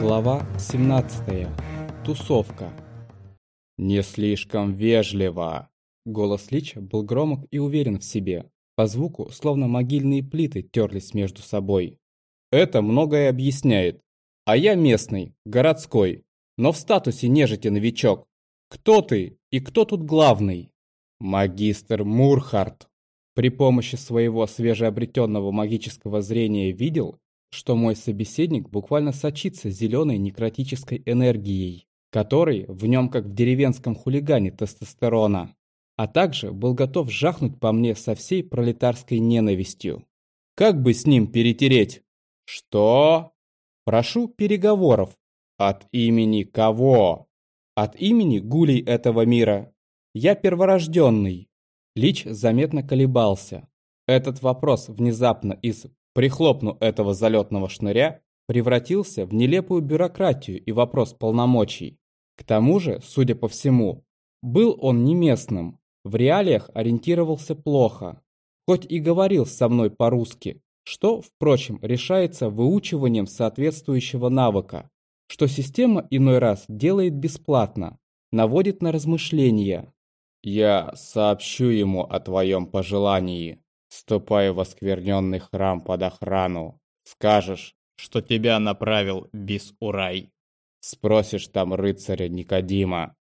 Глава 17. Тусовка. «Не слишком вежливо!» Голос Лича был громок и уверен в себе. По звуку, словно могильные плиты терлись между собой. «Это многое объясняет. А я местный, городской, но в статусе нежити новичок. Кто ты и кто тут главный?» «Магистр Мурхард!» При помощи своего свежеобретенного магического зрения видел, что мой собеседник буквально сочится зеленой некротической энергией, которой в нем как в деревенском хулигане тестостерона, а также был готов жахнуть по мне со всей пролетарской ненавистью. Как бы с ним перетереть? Что? Прошу переговоров. От имени кого? От имени гулей этого мира. Я перворожденный. Лич заметно колебался. Этот вопрос внезапно из прихлопну этого залетного шныря, превратился в нелепую бюрократию и вопрос полномочий. К тому же, судя по всему, был он не местным, в реалиях ориентировался плохо, хоть и говорил со мной по-русски, что, впрочем, решается выучиванием соответствующего навыка, что система иной раз делает бесплатно, наводит на размышления. «Я сообщу ему о твоем пожелании», Ступай в оскверненный храм под охрану. Скажешь, что тебя направил Бис-Урай. Спросишь там рыцаря Никодима.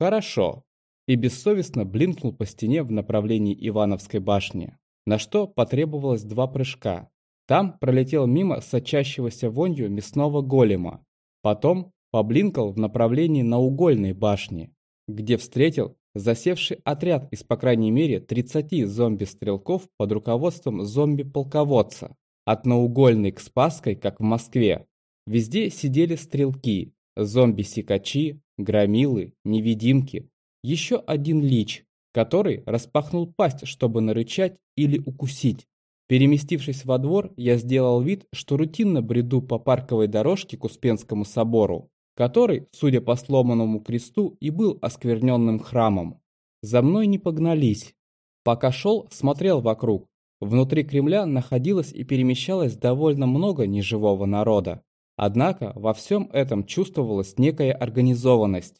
Хорошо. И бессовестно блинкнул по стене в направлении Ивановской башни, на что потребовалось два прыжка. Там пролетел мимо сочащегося вонью мясного голема. Потом поблинкал в направлении наугольной башни, где встретил засевший отряд из по крайней мере 30 зомби-стрелков под руководством зомби-полководца. От наугольной к Спасской, как в Москве. Везде сидели стрелки, зомби-сикачи, громилы, невидимки. Еще один лич, который распахнул пасть, чтобы нарычать или укусить. Переместившись во двор, я сделал вид, что рутинно бреду по парковой дорожке к Успенскому собору который, судя по сломанному кресту, и был оскверненным храмом. За мной не погнались. Пока шел, смотрел вокруг. Внутри Кремля находилось и перемещалось довольно много неживого народа. Однако во всем этом чувствовалась некая организованность.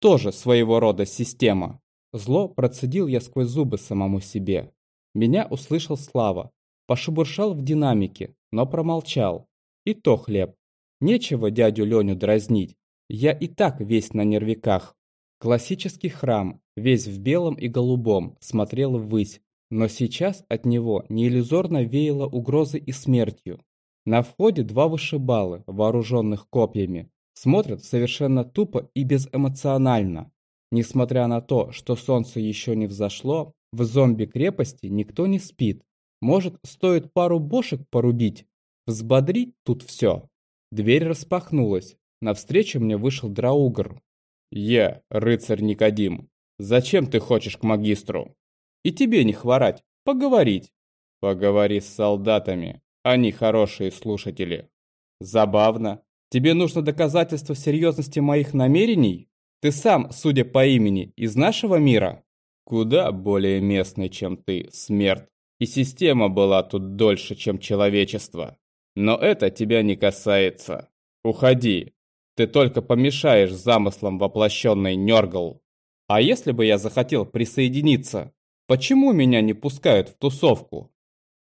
Тоже своего рода система. Зло процедил я сквозь зубы самому себе. Меня услышал Слава. Пошебуршал в динамике, но промолчал. И то хлеб. Нечего дядю Леню дразнить. Я и так весь на нервиках. Классический храм, весь в белом и голубом, смотрел ввысь, но сейчас от него неиллюзорно веяло угрозой и смертью. На входе два вышибалы, вооруженных копьями, смотрят совершенно тупо и безэмоционально. Несмотря на то, что солнце еще не взошло, в зомби-крепости никто не спит. Может, стоит пару бошек порубить? Взбодрить тут все. Дверь распахнулась, Навстречу мне вышел Драугр. «Я, рыцарь Никодим, зачем ты хочешь к магистру?» «И тебе не хворать, поговорить». «Поговори с солдатами, они хорошие слушатели». «Забавно. Тебе нужно доказательство серьезности моих намерений? Ты сам, судя по имени, из нашего мира?» «Куда более местный, чем ты, смерть. И система была тут дольше, чем человечество. Но это тебя не касается. Уходи, ты только помешаешь замыслам воплощенной Нергл. А если бы я захотел присоединиться, почему меня не пускают в тусовку?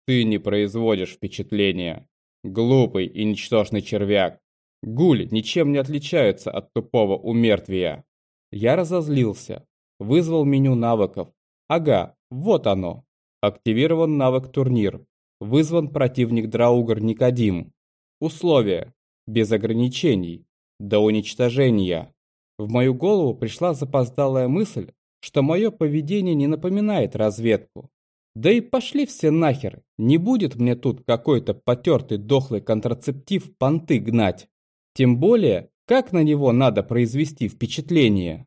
Ты не производишь впечатления. Глупый и ничтожный червяк. Гуль ничем не отличаются от тупого умертвия. Я разозлился. Вызвал меню навыков. Ага, вот оно. Активирован навык турнир. Вызван противник Драугар Никодим. Условия. Без ограничений до уничтожения. В мою голову пришла запоздалая мысль, что мое поведение не напоминает разведку. Да и пошли все нахер, не будет мне тут какой-то потертый дохлый контрацептив понты гнать. Тем более, как на него надо произвести впечатление.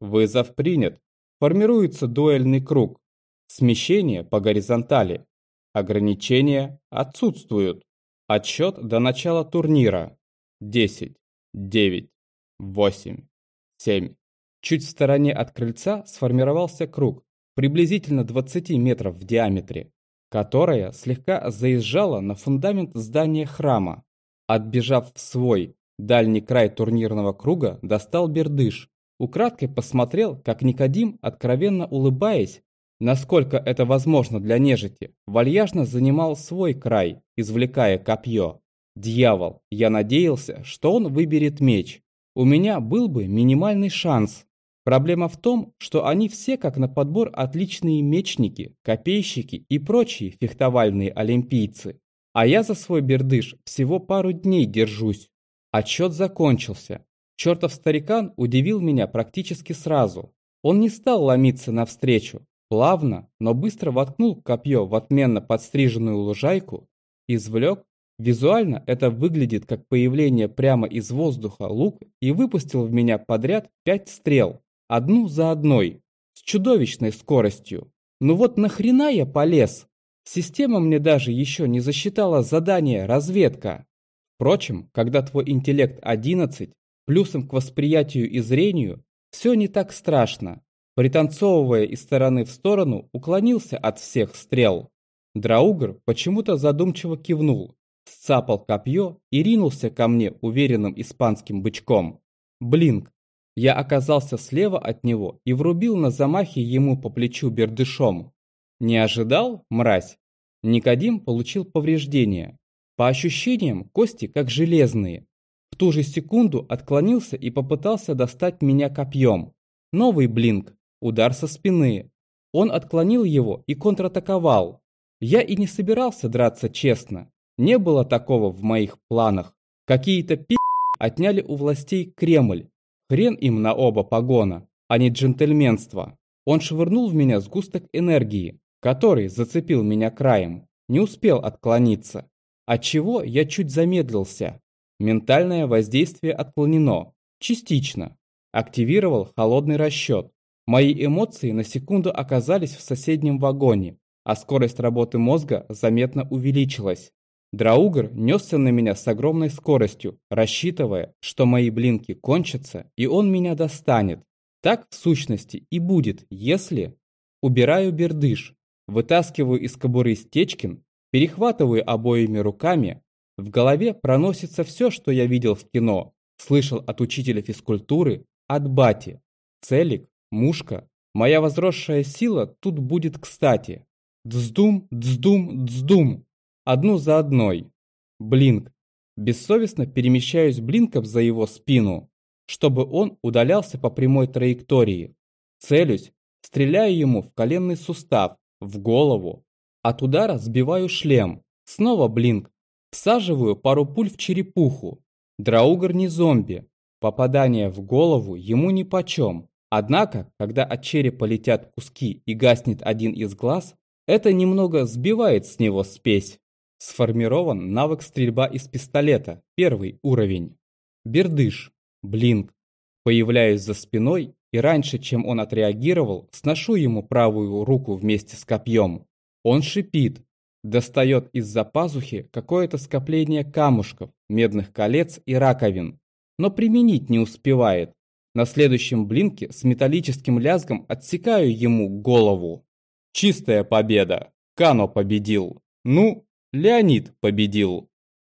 Вызов принят. Формируется дуэльный круг. Смещение по горизонтали. Ограничения отсутствуют. Отсчет до начала турнира. 10 девять, восемь, семь. Чуть в стороне от крыльца сформировался круг, приблизительно 20 метров в диаметре, которая слегка заезжала на фундамент здания храма. Отбежав в свой, Дальний край турнирного круга достал бердыш. Украдкой посмотрел, как Никодим, откровенно улыбаясь, насколько это возможно для нежити, вальяжно занимал свой край, извлекая копье. Дьявол, я надеялся, что он выберет меч. У меня был бы минимальный шанс. Проблема в том, что они все как на подбор отличные мечники, копейщики и прочие фехтовальные олимпийцы. А я за свой бердыш всего пару дней держусь. Отчет закончился. Чертов старикан удивил меня практически сразу. Он не стал ломиться навстречу. Плавно, но быстро воткнул копье в отменно подстриженную лужайку, извлек. Визуально это выглядит как появление прямо из воздуха лук и выпустил в меня подряд пять стрел, одну за одной, с чудовищной скоростью. Ну вот нахрена я полез? Система мне даже еще не засчитала задание разведка. Впрочем, когда твой интеллект 11, плюсом к восприятию и зрению, все не так страшно. Пританцовывая из стороны в сторону, уклонился от всех стрел. Драугр почему-то задумчиво кивнул, сцапал копье и ринулся ко мне уверенным испанским бычком. Блинк. Я оказался слева от него и врубил на замахе ему по плечу бердышом. Не ожидал, мразь? Никодим получил повреждения, по ощущениям, кости как железные. В ту же секунду отклонился и попытался достать меня копьем. Новый блинк, удар со спины. Он отклонил его и контратаковал. Я и не собирался драться честно. Не было такого в моих планах. Какие-то пи*** отняли у властей Кремль. Хрен им на оба погона, а не джентльменство. Он швырнул в меня сгусток энергии, который зацепил меня краем. Не успел отклониться отчего я чуть замедлился. Ментальное воздействие отклонено. Частично. Активировал холодный расчет. Мои эмоции на секунду оказались в соседнем вагоне, а скорость работы мозга заметно увеличилась. Драугр несся на меня с огромной скоростью, рассчитывая, что мои блинки кончатся, и он меня достанет. Так, в сущности, и будет, если... Убираю бердыш, вытаскиваю из кобуры Стечкин Перехватываю обоими руками. В голове проносится все, что я видел в кино. Слышал от учителя физкультуры, от бати. Целик, мушка. Моя возросшая сила тут будет кстати. Дздум, дздум, дздум. Одну за одной. Блинк. Бессовестно перемещаюсь блинком за его спину, чтобы он удалялся по прямой траектории. Целюсь, стреляю ему в коленный сустав, в голову, от удара сбиваю шлем. Снова блинк. Всаживаю пару пуль в черепуху. Драугар не зомби. Попадание в голову ему нипочем. Однако, когда от черепа летят куски и гаснет один из глаз, это немного сбивает с него спесь. Сформирован навык стрельба из пистолета, первый уровень. Бердыш, блинк. Появляюсь за спиной и раньше, чем он отреагировал, сношу ему правую руку вместе с копьем. Он шипит, достает из-за пазухи какое-то скопление камушков, медных колец и раковин, но применить не успевает. На следующем блинке с металлическим лязгом отсекаю ему голову. Чистая победа. Кано победил. Ну, Леонид победил.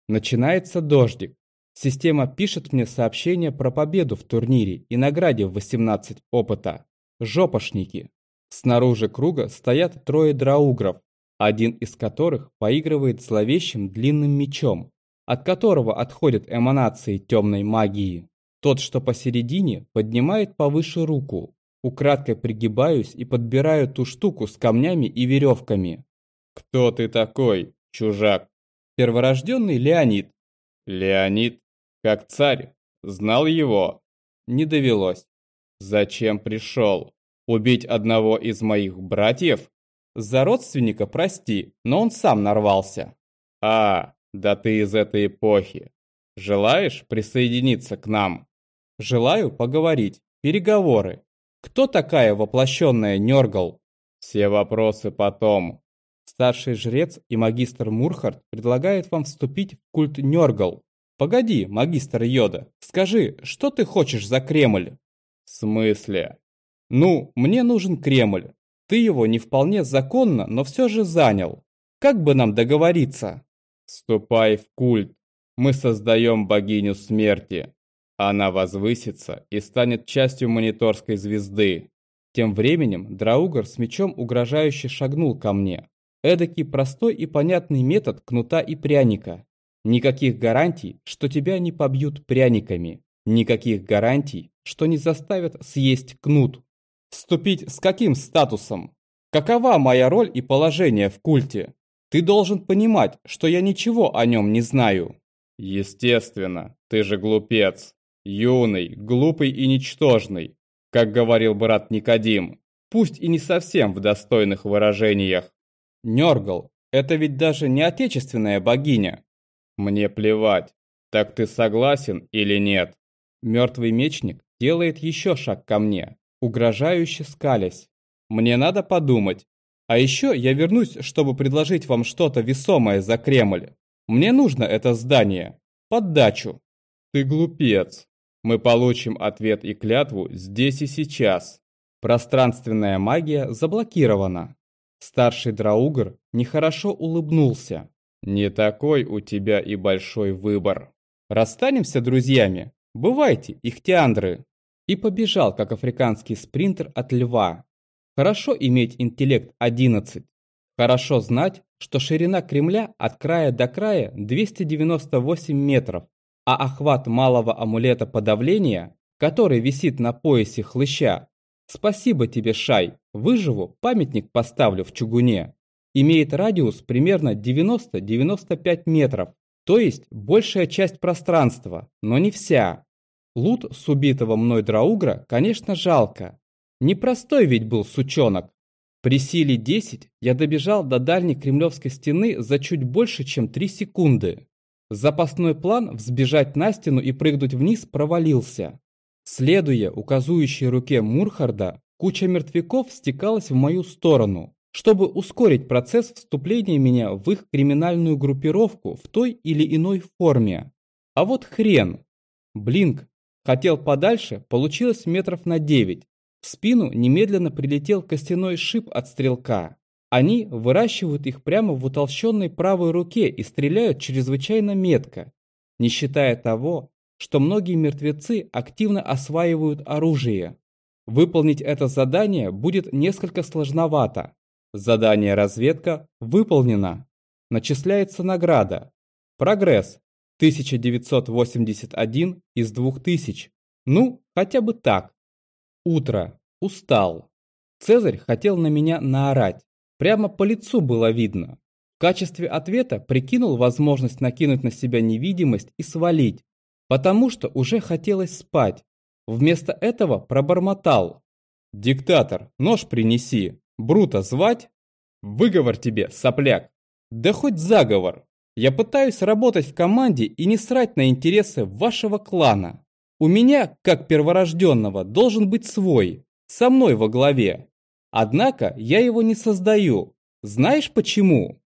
Начинается дождик. Система пишет мне сообщение про победу в турнире и награде в 18 опыта. Жопошники. Снаружи круга стоят трое драугров, один из которых поигрывает зловещим длинным мечом, от которого отходят эманации темной магии. Тот, что посередине, поднимает повыше руку. Украдкой пригибаюсь и подбираю ту штуку с камнями и веревками. «Кто ты такой, чужак?» «Перворожденный Леонид». «Леонид? Как царь? Знал его?» «Не довелось». «Зачем пришел? Убить одного из моих братьев?» За родственника прости, но он сам нарвался. А, да ты из этой эпохи. Желаешь присоединиться к нам? Желаю поговорить. Переговоры. Кто такая воплощенная Нергал? Все вопросы потом. Старший жрец и магистр Мурхард предлагают вам вступить в культ Нергал. Погоди, магистр Йода, скажи, что ты хочешь за Кремль? В смысле? Ну, мне нужен Кремль. Ты его не вполне законно, но все же занял. Как бы нам договориться? Ступай в культ. Мы создаем богиню смерти. Она возвысится и станет частью мониторской звезды. Тем временем Драугар с мечом угрожающе шагнул ко мне. Эдакий простой и понятный метод кнута и пряника. Никаких гарантий, что тебя не побьют пряниками. Никаких гарантий, что не заставят съесть кнут. Вступить с каким статусом? Какова моя роль и положение в культе? Ты должен понимать, что я ничего о нем не знаю. Естественно, ты же глупец. Юный, глупый и ничтожный, как говорил брат Никодим, пусть и не совсем в достойных выражениях. Нергал, это ведь даже не отечественная богиня. Мне плевать, так ты согласен или нет? Мертвый мечник делает еще шаг ко мне, угрожающе скалясь. Мне надо подумать. А еще я вернусь, чтобы предложить вам что-то весомое за Кремль. Мне нужно это здание. Поддачу. Ты глупец. Мы получим ответ и клятву здесь и сейчас. Пространственная магия заблокирована. Старший Драугр нехорошо улыбнулся. Не такой у тебя и большой выбор. Расстанемся друзьями. Бывайте, ихтиандры. И побежал, как африканский спринтер от льва. Хорошо иметь интеллект 11. Хорошо знать, что ширина Кремля от края до края 298 метров, а охват малого амулета подавления, который висит на поясе хлыща, спасибо тебе, Шай, выживу, памятник поставлю в чугуне, имеет радиус примерно 90-95 метров, то есть большая часть пространства, но не вся. Лут с убитого мной Драугра, конечно, жалко. Непростой ведь был сучонок. При силе 10 я добежал до дальней кремлевской стены за чуть больше, чем 3 секунды. Запасной план взбежать на стену и прыгнуть вниз провалился. Следуя указующей руке Мурхарда, куча мертвяков стекалась в мою сторону, чтобы ускорить процесс вступления меня в их криминальную группировку в той или иной форме. А вот хрен. Блинк. Хотел подальше, получилось метров на 9. В спину немедленно прилетел костяной шип от стрелка. Они выращивают их прямо в утолщенной правой руке и стреляют чрезвычайно метко, не считая того, что многие мертвецы активно осваивают оружие. Выполнить это задание будет несколько сложновато. Задание разведка выполнено. Начисляется награда. Прогресс 1981 из 2000. Ну, хотя бы так. Утро. Устал. Цезарь хотел на меня наорать. Прямо по лицу было видно. В качестве ответа прикинул возможность накинуть на себя невидимость и свалить, потому что уже хотелось спать. Вместо этого пробормотал. «Диктатор, нож принеси. Брута звать? Выговор тебе, сопляк. Да хоть заговор. Я пытаюсь работать в команде и не срать на интересы вашего клана. У меня, как перворожденного, должен быть свой, со мной во главе. Однако я его не создаю. Знаешь почему?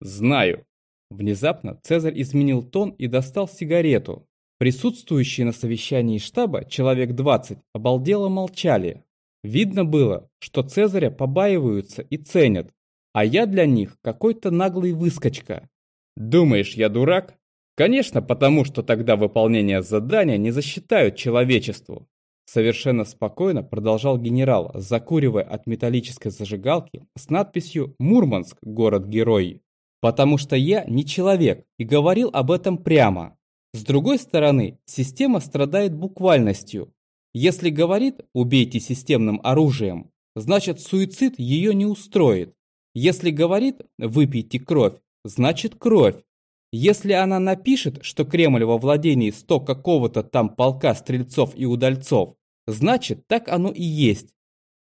Знаю. Внезапно Цезарь изменил тон и достал сигарету. Присутствующие на совещании штаба, человек 20, обалдело молчали. Видно было, что Цезаря побаиваются и ценят, а я для них какой-то наглый выскочка. Думаешь, я дурак? Конечно, потому что тогда выполнение задания не засчитают человечеству. Совершенно спокойно продолжал генерал, закуривая от металлической зажигалки с надписью «Мурманск. Город-герой». Потому что я не человек и говорил об этом прямо. С другой стороны, система страдает буквальностью. Если говорит «убейте системным оружием», значит суицид ее не устроит. Если говорит «выпейте кровь», значит кровь. Если она напишет, что Кремль во владении сто какого-то там полка стрельцов и удальцов, значит так оно и есть.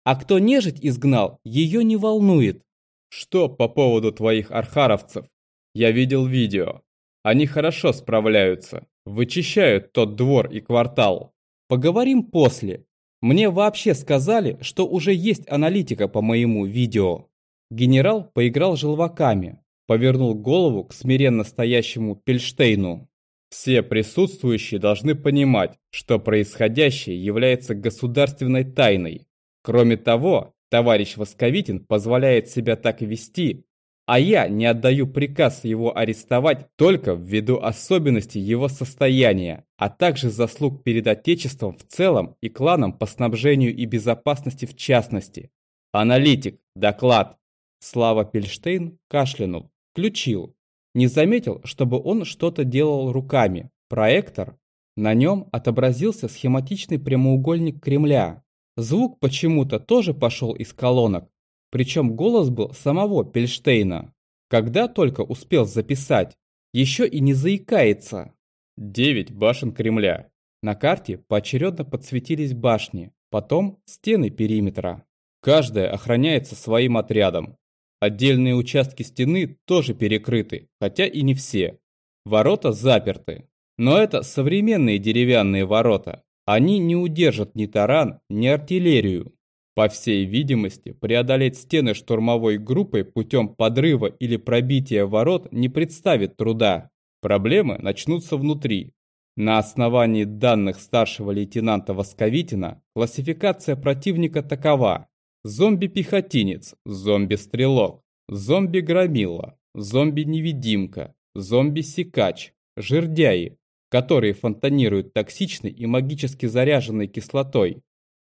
А кто нежить изгнал, ее не волнует. Что по поводу твоих архаровцев? Я видел видео. Они хорошо справляются, вычищают тот двор и квартал. Поговорим после. Мне вообще сказали, что уже есть аналитика по моему видео. Генерал поиграл желваками, повернул голову к смиренно стоящему Пельштейну. Все присутствующие должны понимать, что происходящее является государственной тайной. Кроме того, товарищ Восковитин позволяет себя так вести, а я не отдаю приказ его арестовать только ввиду особенностей его состояния, а также заслуг перед Отечеством в целом и кланом по снабжению и безопасности в частности. Аналитик, доклад. Слава Пельштейн кашлянул, включил. Не заметил, чтобы он что-то делал руками. Проектор. На нем отобразился схематичный прямоугольник Кремля. Звук почему-то тоже пошел из колонок, причем голос был самого Пельштейна. Когда только успел записать, еще и не заикается. Девять башен Кремля. На карте поочередно подсветились башни, потом стены периметра. Каждая охраняется своим отрядом. Отдельные участки стены тоже перекрыты, хотя и не все. Ворота заперты. Но это современные деревянные ворота. Они не удержат ни таран, ни артиллерию. По всей видимости, преодолеть стены штурмовой группой путем подрыва или пробития ворот не представит труда. Проблемы начнутся внутри. На основании данных старшего лейтенанта Восковитина классификация противника такова. Зомби-пехотинец, зомби-стрелок, зомби-громила, зомби-невидимка, зомби-сикач, жердяи, которые фонтанируют токсичной и магически заряженной кислотой,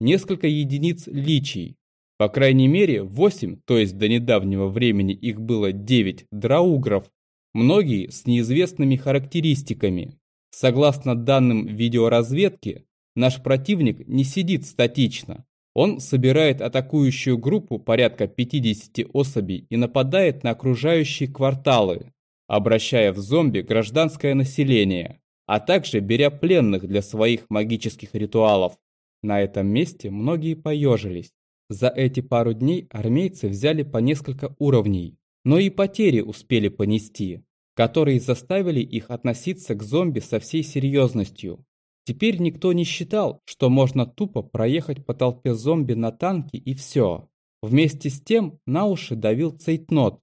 несколько единиц личий. По крайней мере, 8, то есть до недавнего времени их было 9 драугров, многие с неизвестными характеристиками. Согласно данным видеоразведки, наш противник не сидит статично. Он собирает атакующую группу порядка 50 особей и нападает на окружающие кварталы, обращая в зомби гражданское население, а также беря пленных для своих магических ритуалов. На этом месте многие поежились. За эти пару дней армейцы взяли по несколько уровней, но и потери успели понести, которые заставили их относиться к зомби со всей серьезностью. Теперь никто не считал, что можно тупо проехать по толпе зомби на танке и все. Вместе с тем на уши давил цейтнот.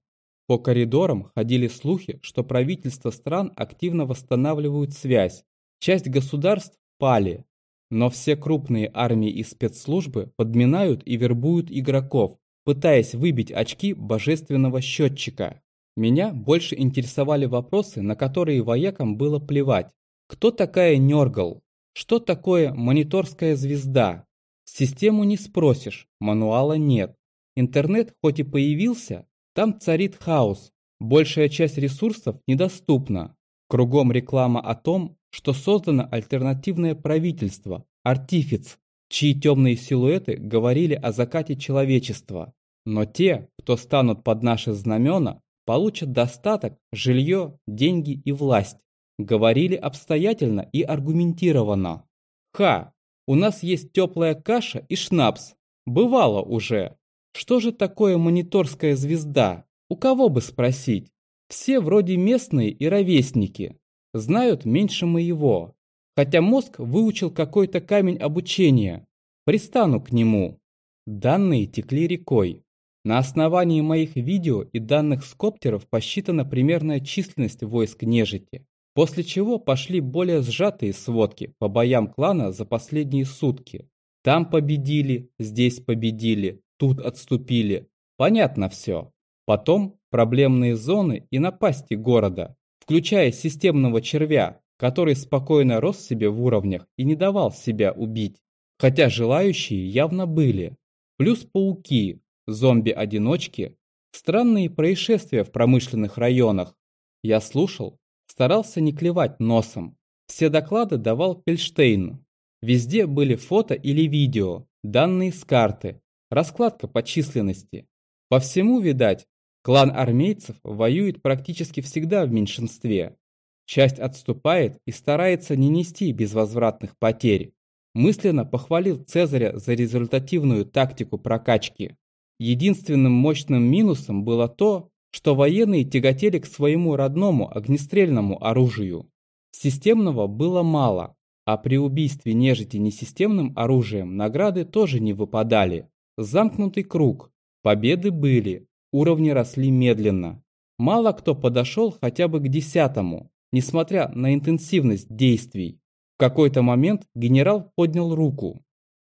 По коридорам ходили слухи, что правительства стран активно восстанавливают связь. Часть государств пали, но все крупные армии и спецслужбы подминают и вербуют игроков, пытаясь выбить очки божественного счетчика. Меня больше интересовали вопросы, на которые воякам было плевать. Кто такая Нергал? Что такое мониторская звезда? Систему не спросишь, мануала нет. Интернет хоть и появился, там царит хаос. Большая часть ресурсов недоступна. Кругом реклама о том, что создано альтернативное правительство, артифиц, чьи темные силуэты говорили о закате человечества. Но те, кто станут под наши знамена, получат достаток, жилье, деньги и власть. Говорили обстоятельно и аргументированно. Ха, у нас есть теплая каша и шнапс. Бывало уже. Что же такое мониторская звезда? У кого бы спросить? Все вроде местные и ровесники знают меньше моего. Хотя мозг выучил какой-то камень обучения. Пристану к нему. Данные текли рекой. На основании моих видео и данных скоптеров посчитана примерная численность войск нежити. После чего пошли более сжатые сводки по боям клана за последние сутки. Там победили, здесь победили, тут отступили. Понятно все. Потом проблемные зоны и напасти города включая системного червя, который спокойно рос себе в уровнях и не давал себя убить. Хотя желающие явно были. Плюс пауки, зомби-одиночки, странные происшествия в промышленных районах. Я слушал, старался не клевать носом. Все доклады давал Пельштейн. Везде были фото или видео, данные с карты, раскладка по численности. По всему, видать, Клан армейцев воюет практически всегда в меньшинстве. Часть отступает и старается не нести безвозвратных потерь. Мысленно похвалил Цезаря за результативную тактику прокачки. Единственным мощным минусом было то, что военные тяготели к своему родному огнестрельному оружию. Системного было мало, а при убийстве нежити несистемным оружием награды тоже не выпадали. Замкнутый круг. Победы были, Уровни росли медленно. Мало кто подошел хотя бы к десятому, несмотря на интенсивность действий. В какой-то момент генерал поднял руку.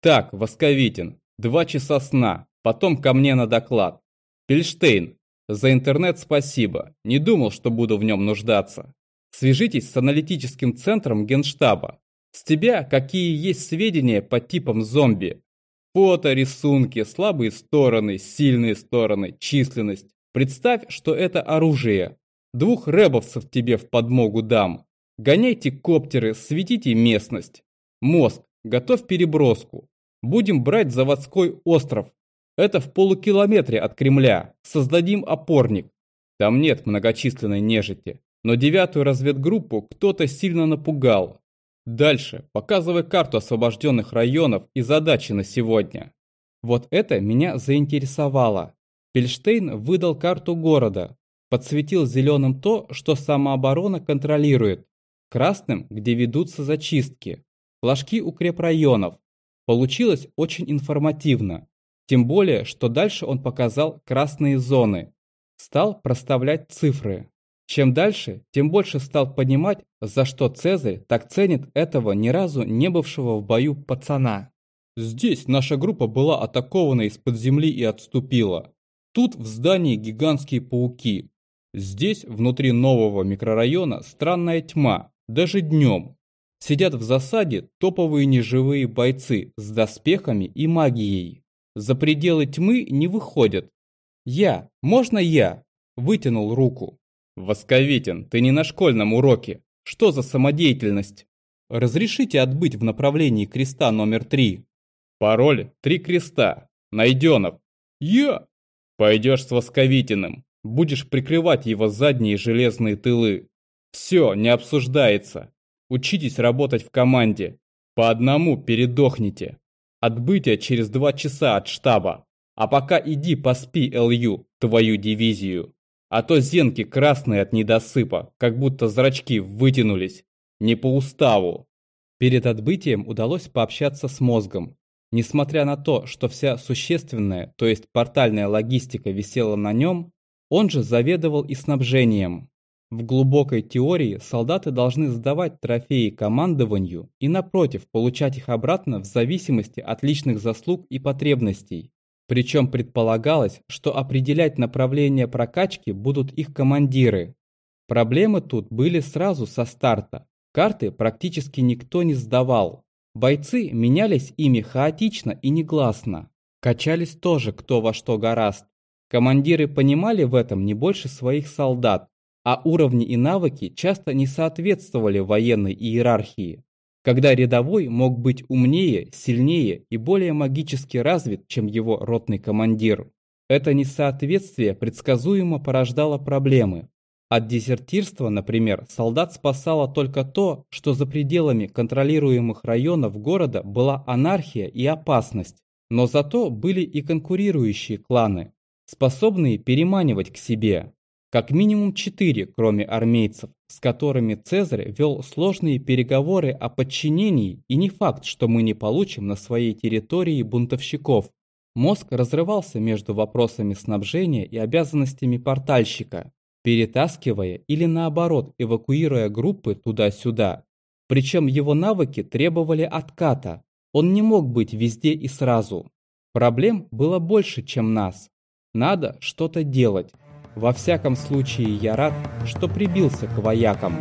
«Так, Восковитин, два часа сна, потом ко мне на доклад. Пельштейн, За интернет спасибо, не думал, что буду в нем нуждаться. Свяжитесь с аналитическим центром Генштаба. С тебя какие есть сведения по типам зомби? Фото, рисунки, слабые стороны, сильные стороны, численность. Представь, что это оружие. Двух рэбовцев тебе в подмогу дам. Гоняйте коптеры, светите местность. Мозг, готовь переброску. Будем брать заводской остров. Это в полукилометре от Кремля. Создадим опорник. Там нет многочисленной нежити. Но девятую разведгруппу кто-то сильно напугал. Дальше показывай карту освобожденных районов и задачи на сегодня. Вот это меня заинтересовало. Пельштейн выдал карту города, подсветил зеленым то, что самооборона контролирует, красным, где ведутся зачистки, флажки укрепрайонов. Получилось очень информативно. Тем более, что дальше он показал красные зоны. Стал проставлять цифры. Чем дальше, тем больше стал понимать, за что Цезарь так ценит этого ни разу не бывшего в бою пацана. Здесь наша группа была атакована из-под земли и отступила. Тут в здании гигантские пауки. Здесь, внутри нового микрорайона, странная тьма, даже днем. Сидят в засаде топовые неживые бойцы с доспехами и магией. За пределы тьмы не выходят. Я, можно я? Вытянул руку. «Восковитин, ты не на школьном уроке. Что за самодеятельность?» «Разрешите отбыть в направлении креста номер три». «Пароль – три креста. Найденов». «Я?» «Пойдешь с Восковитиным. Будешь прикрывать его задние железные тылы. Все, не обсуждается. Учитесь работать в команде. По одному передохните. Отбытие через два часа от штаба. А пока иди поспи, ЛЮ, твою дивизию. А то зенки красные от недосыпа, как будто зрачки вытянулись. Не по уставу. Перед отбытием удалось пообщаться с мозгом. Несмотря на то, что вся существенная, то есть портальная логистика висела на нем, он же заведовал и снабжением. В глубокой теории солдаты должны сдавать трофеи командованию и, напротив, получать их обратно в зависимости от личных заслуг и потребностей. Причем предполагалось, что определять направление прокачки будут их командиры. Проблемы тут были сразу со старта. Карты практически никто не сдавал. Бойцы менялись ими хаотично и негласно. Качались тоже кто во что гораст. Командиры понимали в этом не больше своих солдат, а уровни и навыки часто не соответствовали военной иерархии когда рядовой мог быть умнее, сильнее и более магически развит, чем его ротный командир. Это несоответствие предсказуемо порождало проблемы. От дезертирства, например, солдат спасало только то, что за пределами контролируемых районов города была анархия и опасность, но зато были и конкурирующие кланы, способные переманивать к себе. Как минимум четыре, кроме армейцев, с которыми Цезарь вел сложные переговоры о подчинении, и не факт, что мы не получим на своей территории бунтовщиков. Мозг разрывался между вопросами снабжения и обязанностями портальщика, перетаскивая или наоборот эвакуируя группы туда-сюда. Причем его навыки требовали отката, он не мог быть везде и сразу. Проблем было больше, чем нас. Надо что-то делать. Во всяком случае, я рад, что прибился к воякам.